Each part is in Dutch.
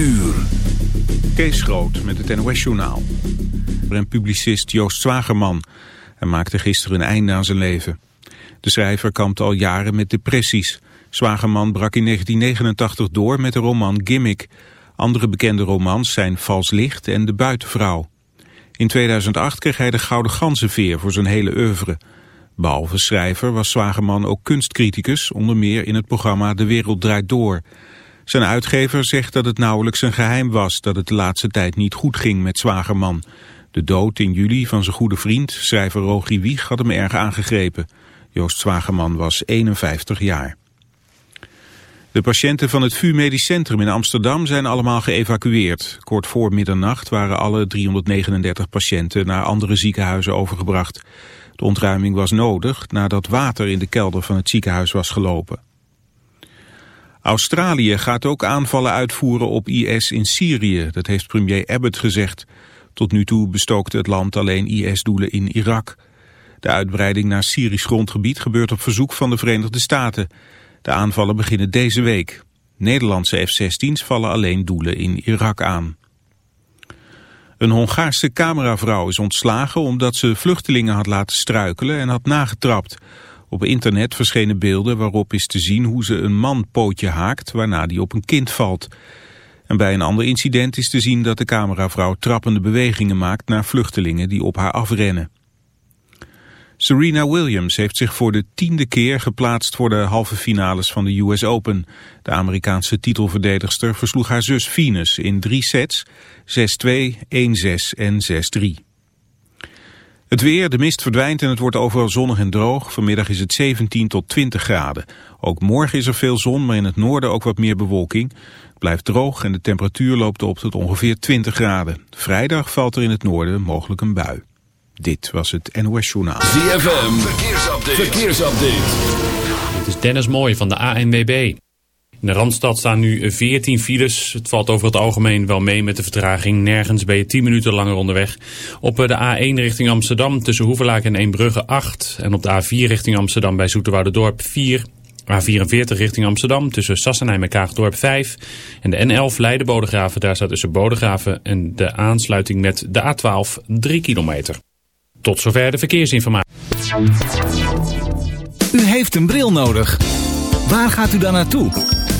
uur. Kees Groot met het NOS-journaal. En publicist Joost Zwagerman. Hij maakte gisteren een einde aan zijn leven. De schrijver kampt al jaren met depressies. Zwagerman brak in 1989 door met de roman Gimmick. Andere bekende romans zijn Vals Licht en De Buitenvrouw. In 2008 kreeg hij de Gouden Ganzenveer voor zijn hele oeuvre. Behalve schrijver was Zwagerman ook kunstcriticus, onder meer in het programma De Wereld Draait Door... Zijn uitgever zegt dat het nauwelijks een geheim was dat het de laatste tijd niet goed ging met Zwagerman. De dood in juli van zijn goede vriend, schrijver Rogi Wieg, had hem erg aangegrepen. Joost Zwagerman was 51 jaar. De patiënten van het VU Medisch Centrum in Amsterdam zijn allemaal geëvacueerd. Kort voor middernacht waren alle 339 patiënten naar andere ziekenhuizen overgebracht. De ontruiming was nodig nadat water in de kelder van het ziekenhuis was gelopen. Australië gaat ook aanvallen uitvoeren op IS in Syrië, dat heeft premier Abbott gezegd. Tot nu toe bestookte het land alleen IS-doelen in Irak. De uitbreiding naar Syrisch grondgebied gebeurt op verzoek van de Verenigde Staten. De aanvallen beginnen deze week. Nederlandse F-16's vallen alleen doelen in Irak aan. Een Hongaarse cameravrouw is ontslagen omdat ze vluchtelingen had laten struikelen en had nagetrapt. Op internet verschenen beelden waarop is te zien hoe ze een man pootje haakt, waarna die op een kind valt. En bij een ander incident is te zien dat de cameravrouw trappende bewegingen maakt naar vluchtelingen die op haar afrennen. Serena Williams heeft zich voor de tiende keer geplaatst voor de halve finales van de US Open. De Amerikaanse titelverdedigster versloeg haar zus Venus in drie sets, 6-2, 1-6 en 6-3. Het weer, de mist verdwijnt en het wordt overal zonnig en droog. Vanmiddag is het 17 tot 20 graden. Ook morgen is er veel zon, maar in het noorden ook wat meer bewolking. Het blijft droog en de temperatuur loopt op tot ongeveer 20 graden. Vrijdag valt er in het noorden mogelijk een bui. Dit was het NOS Journaal. ZFM, verkeersupdate. verkeersupdate. Dit is Dennis Mooij van de ANWB. In de Randstad staan nu 14 files. Het valt over het algemeen wel mee met de vertraging. Nergens ben je 10 minuten langer onderweg. Op de A1 richting Amsterdam tussen Hoevelaak en Eembrugge 8. En op de A4 richting Amsterdam bij Dorp 4. A44 richting Amsterdam tussen Sassenheim en Kaagdorp 5. En de N11 Leiden-Bodegraven, daar staat tussen Bodegraven en de aansluiting met de A12 3 kilometer. Tot zover de verkeersinformatie. U heeft een bril nodig. Waar gaat u dan naartoe?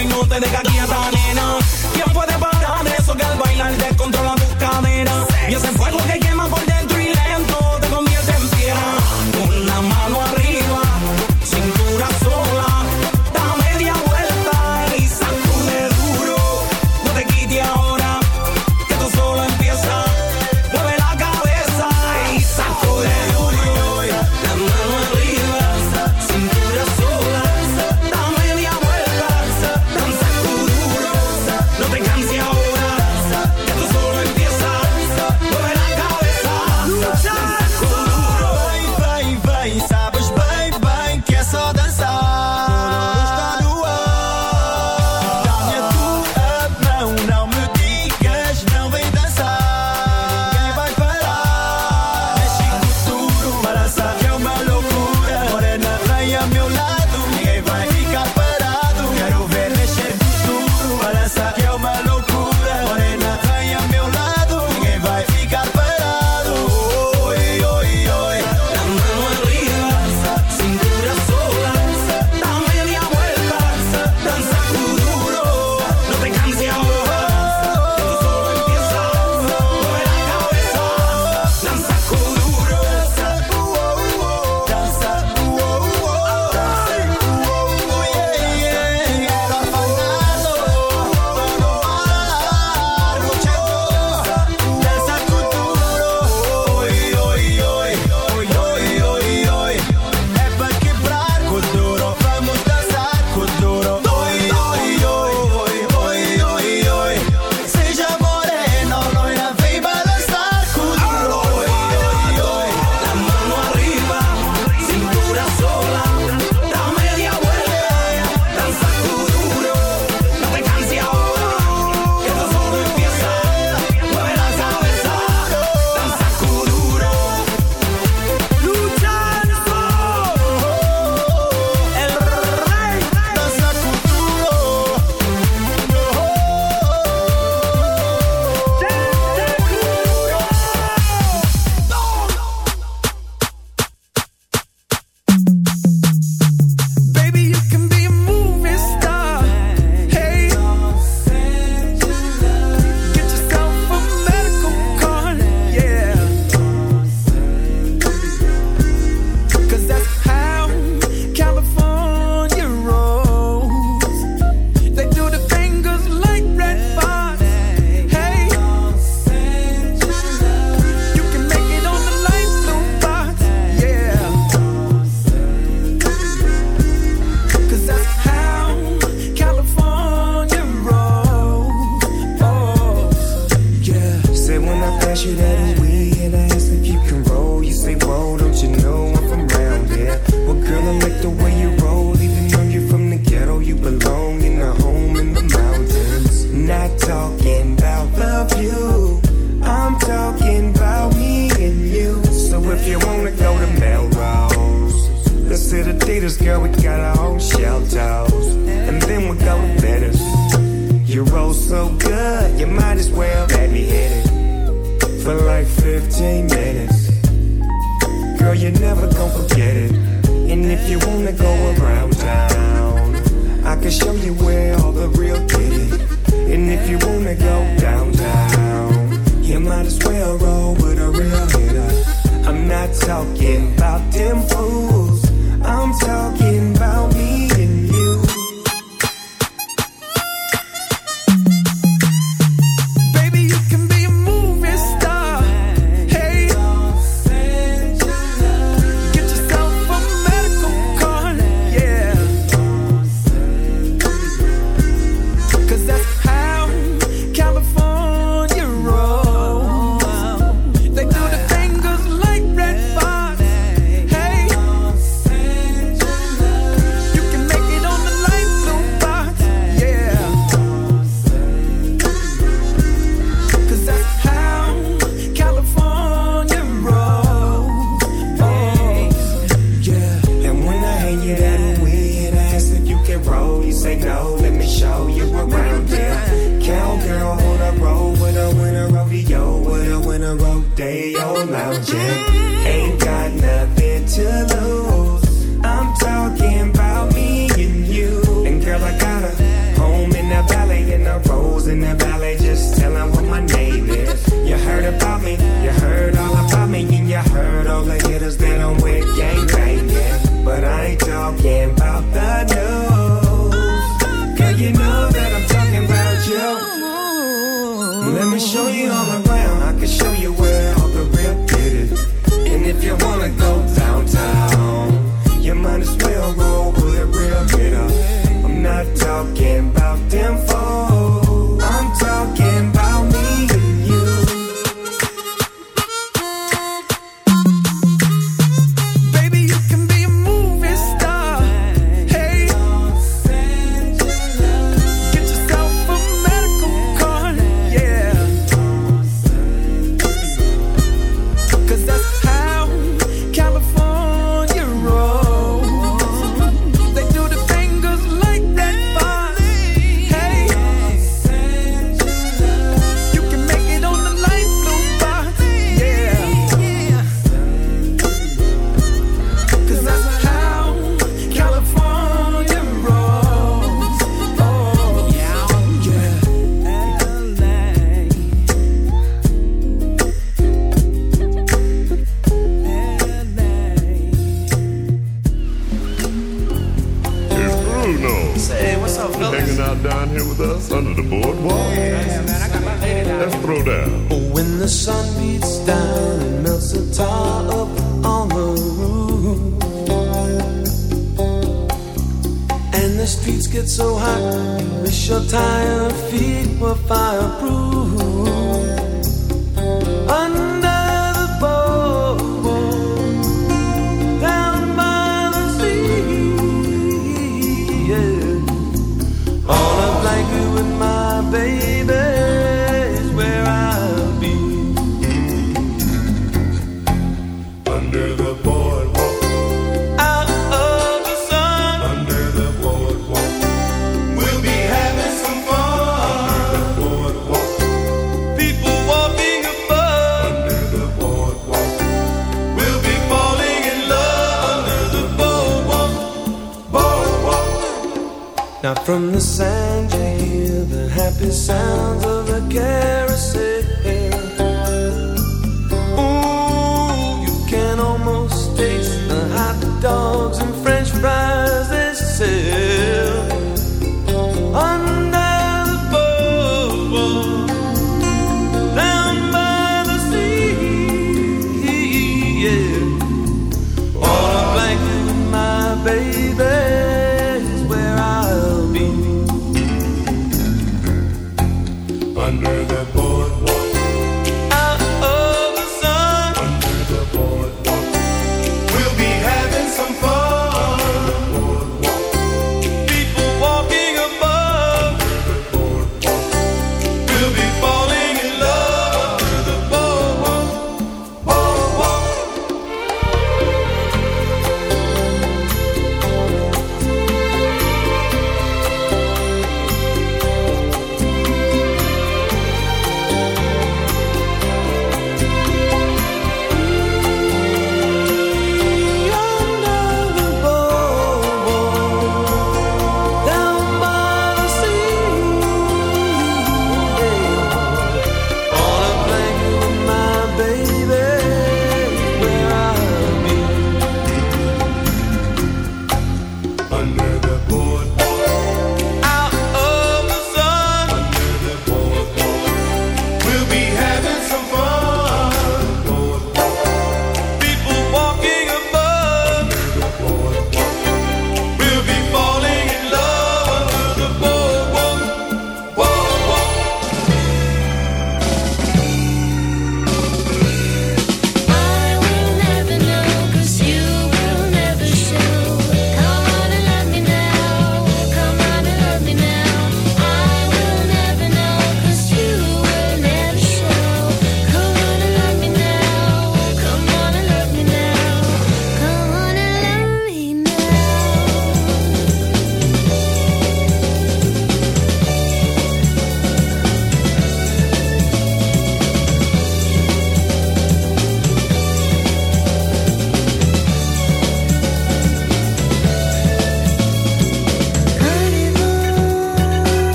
y no te deja quieta, nena. ¿Quién puede parar eso que al bailar descontrola?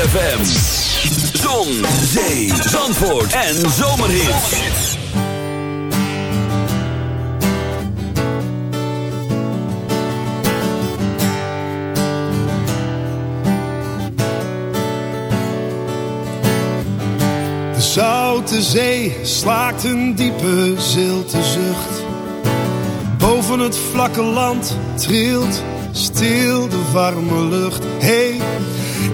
ZFM. Zon, zee, zandvoort en zomerhits. De zoute zee slaakt een diepe zilte zucht. Boven het vlakke land trilt stil de warme lucht. Hey,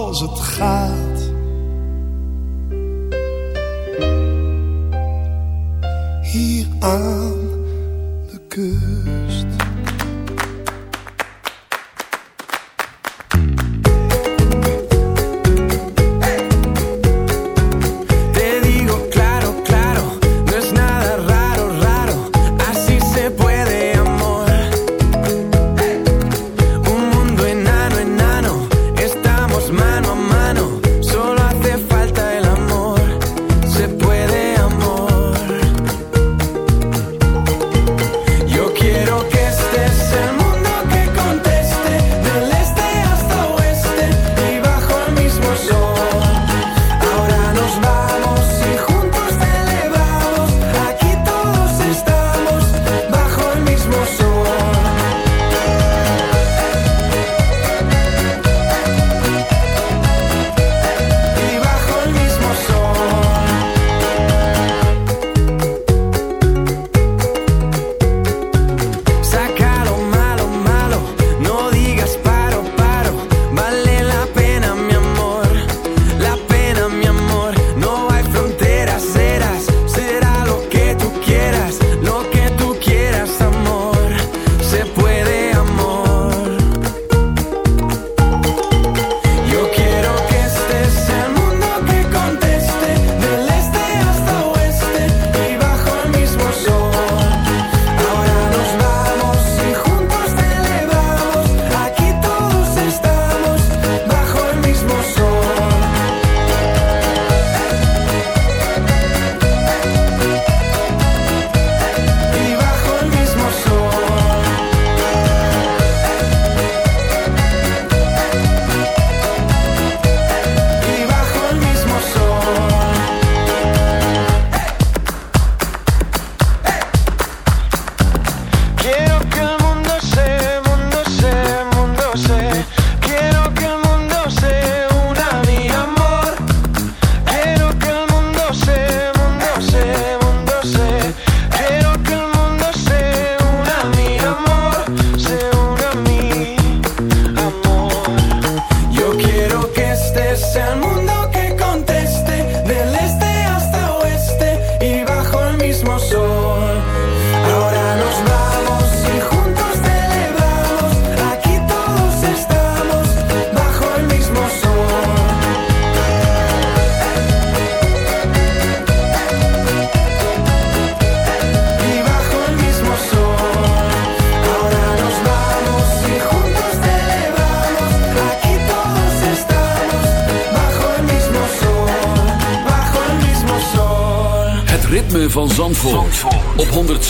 Zoals het gaat.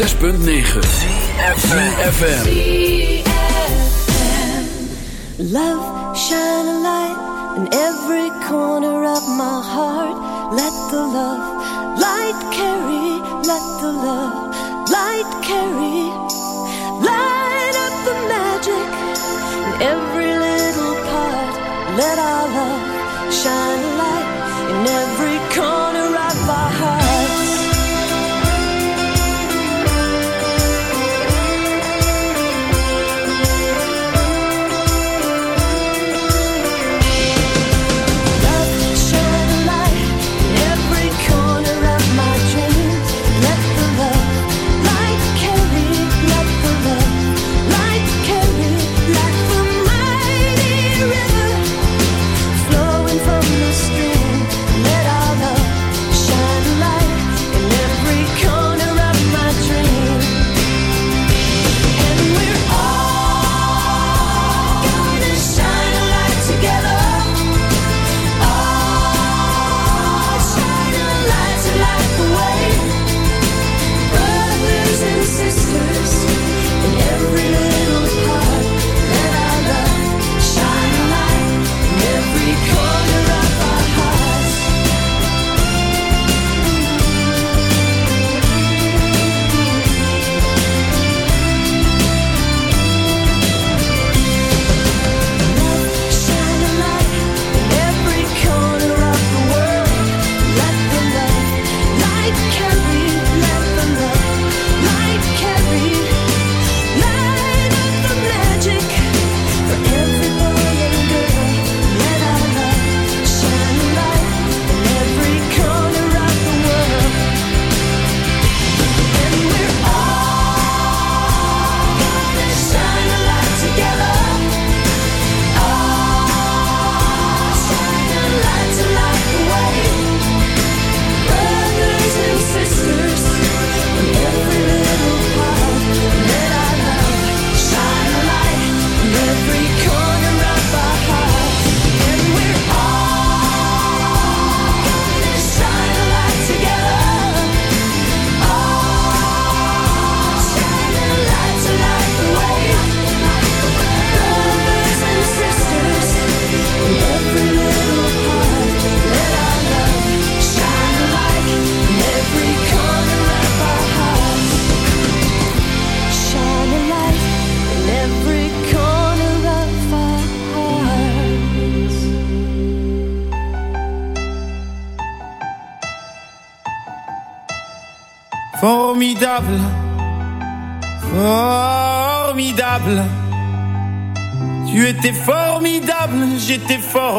106.9 CFFM Love, shine a light in every corner of my heart. Let the love light carry, let the love light carry. Light up the magic in every little part. Let our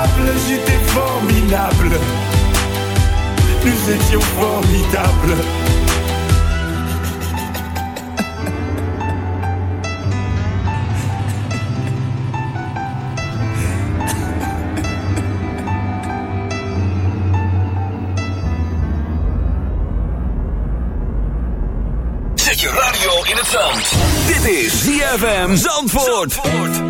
formidable, j'étais formidable Nous étions formidables Zet je radio in het zand. Dit is ZFM Zandvoort. decisions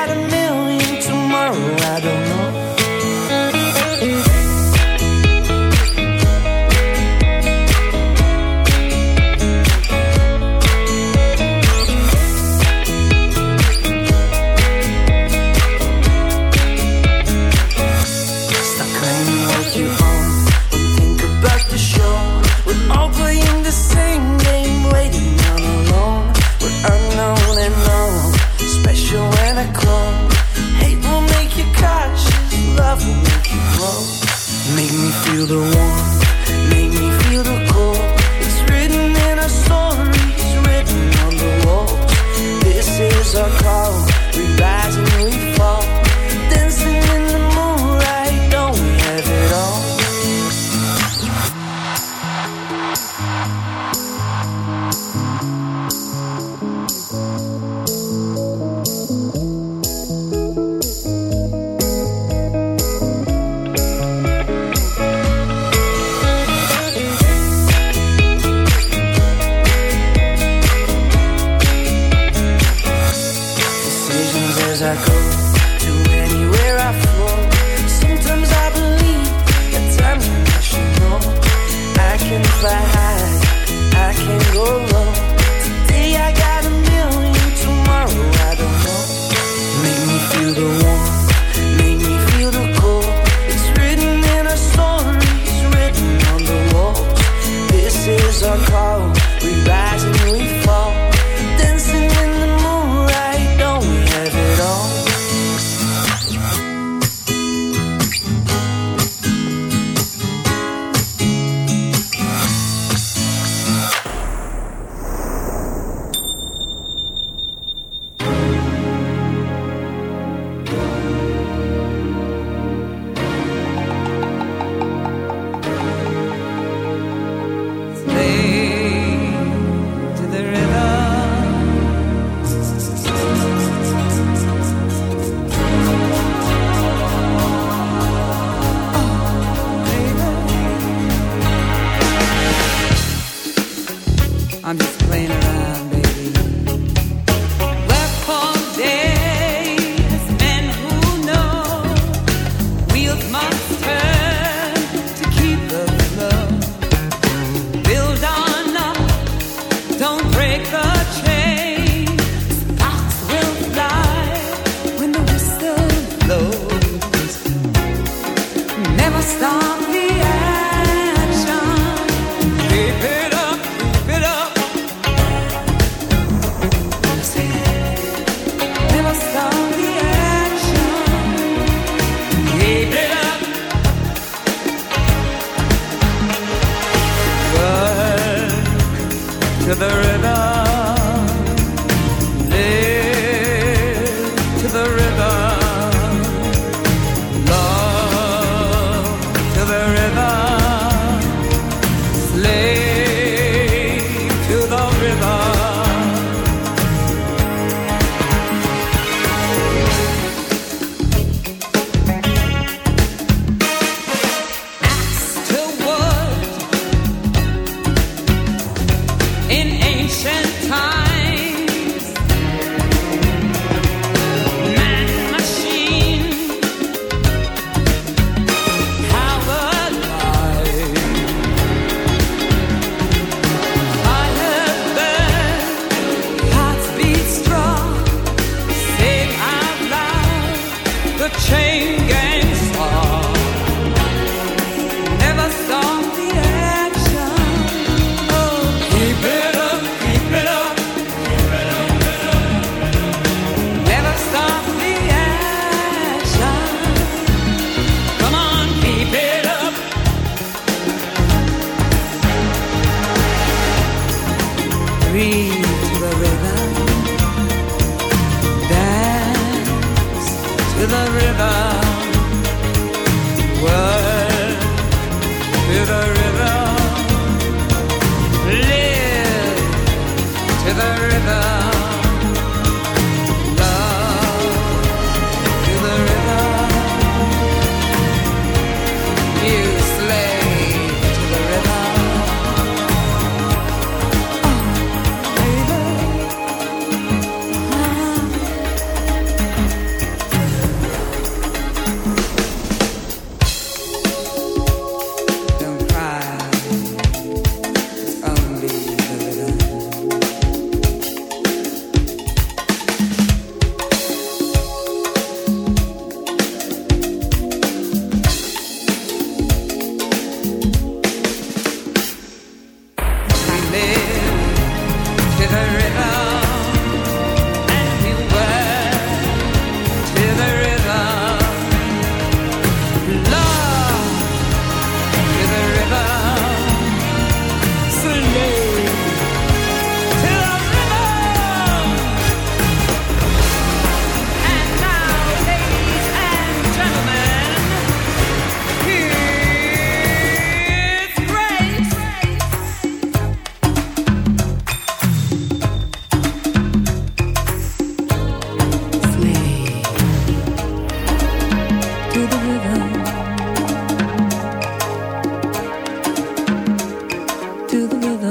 the I'm just playing around.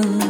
love.